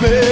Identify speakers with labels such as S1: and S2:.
S1: better.